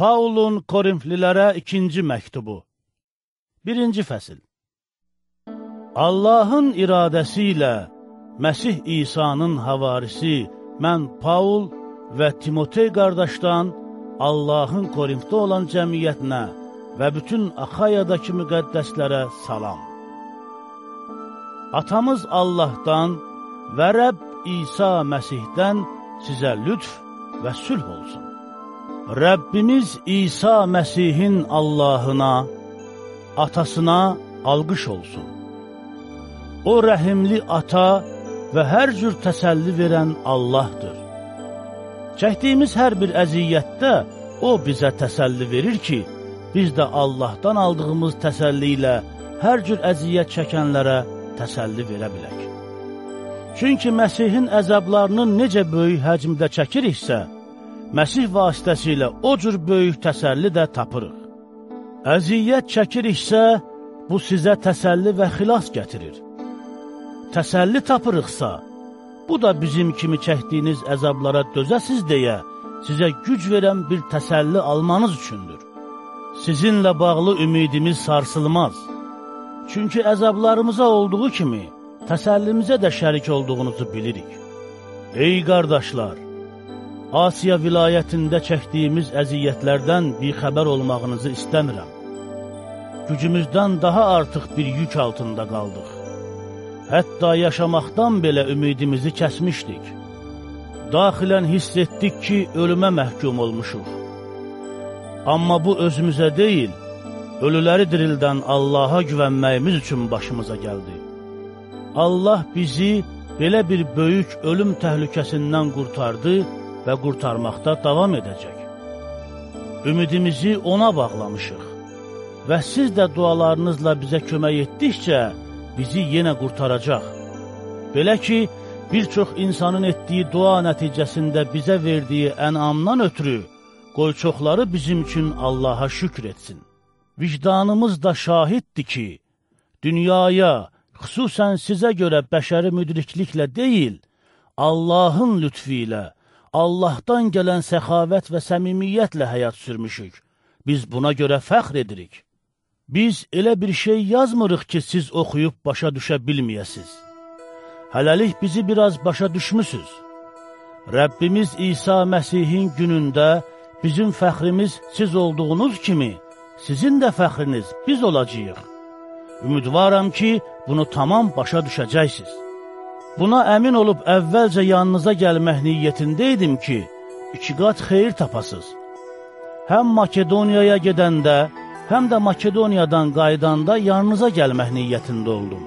Paulun Korinflilərə ikinci məktubu Birinci fəsil Allahın iradəsi ilə Məsih İsa'nın havarisi mən Paul və Timotey qardaşdan Allahın Korintdə olan cəmiyyətinə və bütün Axayadakı müqəddəslərə salam. Atamız Allahdan və Rəbb İsa Məsihdən sizə lütf və sülh olsun. Rəbbimiz İsa Məsihin Allahına, atasına alqış olsun. O rəhimli ata və hər cür təsəlli verən Allahdır. Çəkdiyimiz hər bir əziyyətdə O bizə təsəlli verir ki, biz də Allahdan aldığımız təsəlli ilə hər cür əziyyət çəkənlərə təsəlli verə bilək. Çünki Məsihin əzablarının necə böyük həcmdə çəkiriksə, Məsih vasitəsilə o cür böyük təsəlli də tapırıq. Əziyyət çəkiriksə, bu sizə təsəlli və xilas gətirir. Təsəlli tapırıqsa, bu da bizim kimi çəkdiyiniz əzablara dözəsiz deyə sizə güc verən bir təsəlli almanız üçündür. Sizinlə bağlı ümidimiz sarsılmaz. Çünki əzablarımıza olduğu kimi, təsəllimizə də şərik olduğunuzu bilirik. Ey qardaşlar! Asiya vilayətində çəkdiyimiz əziyyətlərdən bir xəbər olmağınızı istəmirəm. Gücümüzdən daha artıq bir yük altında qaldıq. Hətta yaşamaqdan belə ümidimizi kəsmişdik. Daxilən hiss etdik ki, ölümə məhkum olmuşuq. Amma bu özümüzə deyil, ölüləri dirildən Allaha güvənməyimiz üçün başımıza gəldi. Allah bizi belə bir böyük ölüm təhlükəsindən qurtardı və qurtarmaqda davam edəcək. Ümidimizi ona bağlamışıq və siz də dualarınızla bizə kömək etdikcə bizi yenə qurtaracaq. Belə ki, bir çox insanın etdiyi dua nəticəsində bizə verdiyi ənamdan ötürü, qoy çoxları bizim üçün Allaha şükr etsin. Vicdanımız da şahiddir ki, dünyaya, xüsusən sizə görə bəşəri müdrikliklə deyil, Allahın lütfi ilə, Allahdan gələn səxavət və səmimiyyətlə həyat sürmüşük. Biz buna görə fəxr edirik. Biz elə bir şey yazmırıq ki, siz oxuyub başa düşə bilməyəsiz. Hələlik bizi biraz başa düşmüsüz. Rəbbimiz İsa Məsihin günündə bizim fəxrimiz siz olduğunuz kimi, sizin də fəxriniz biz olacağıq. Ümidvaram ki, bunu tamam başa düşəcəksiniz. Buna əmin olub əvvəlcə yanınıza gəlmək niyyətində idim ki, iki qat xeyir tapasız. Həm Makedoniyaya gedəndə, həm də Makedoniyadan qaydanda yanınıza gəlmək niyyətində oldum.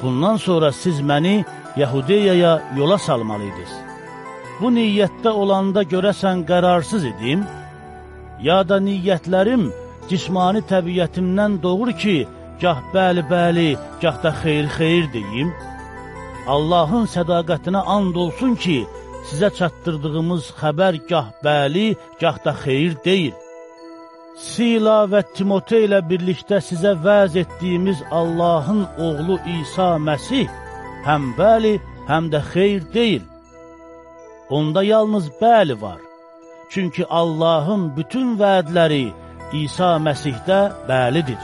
Bundan sonra siz məni Yahudiyaya yola salmalıydınız. Bu niyyətdə olanda görəsən qərarsız idim, ya da niyyətlərim cismani təbiyyətimdən doğur ki, gah bəli-bəli, gah da xeyir-xeyir deyim, Allahın sədaqətinə and olsun ki, sizə çatdırdığımız xəbər gah bəli, gah da xeyir deyil. Sila və Timotey ilə birlikdə sizə vəz etdiyimiz Allahın oğlu İsa Məsih həm bəli, həm də xeyir deyil. Onda yalnız bəli var. Çünki Allahın bütün vədləri İsa Məsihdə bəlidir.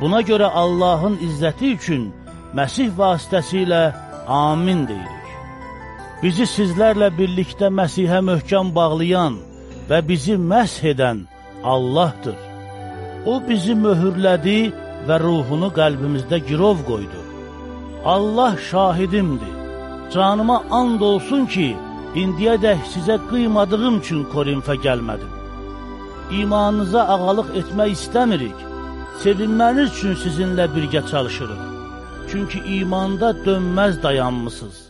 Buna görə Allahın izzəti üçün Məsih vasitəsilə amin deyirik. Bizi sizlərlə birlikdə Məsihə möhkəm bağlayan və bizi məsh edən Allahdır. O bizi möhürlədi və ruhunu qəlbimizdə girov qoydu. Allah şahidimdir. Canıma and olsun ki, indiyədək sizə qıymadığım üçün Korinfə gəlmədim. İmanınıza ağalıq etmək istəmirik. Sevinməniz üçün sizinlə birgə çalışırıq çünki imanda dönməz dayanmısınız.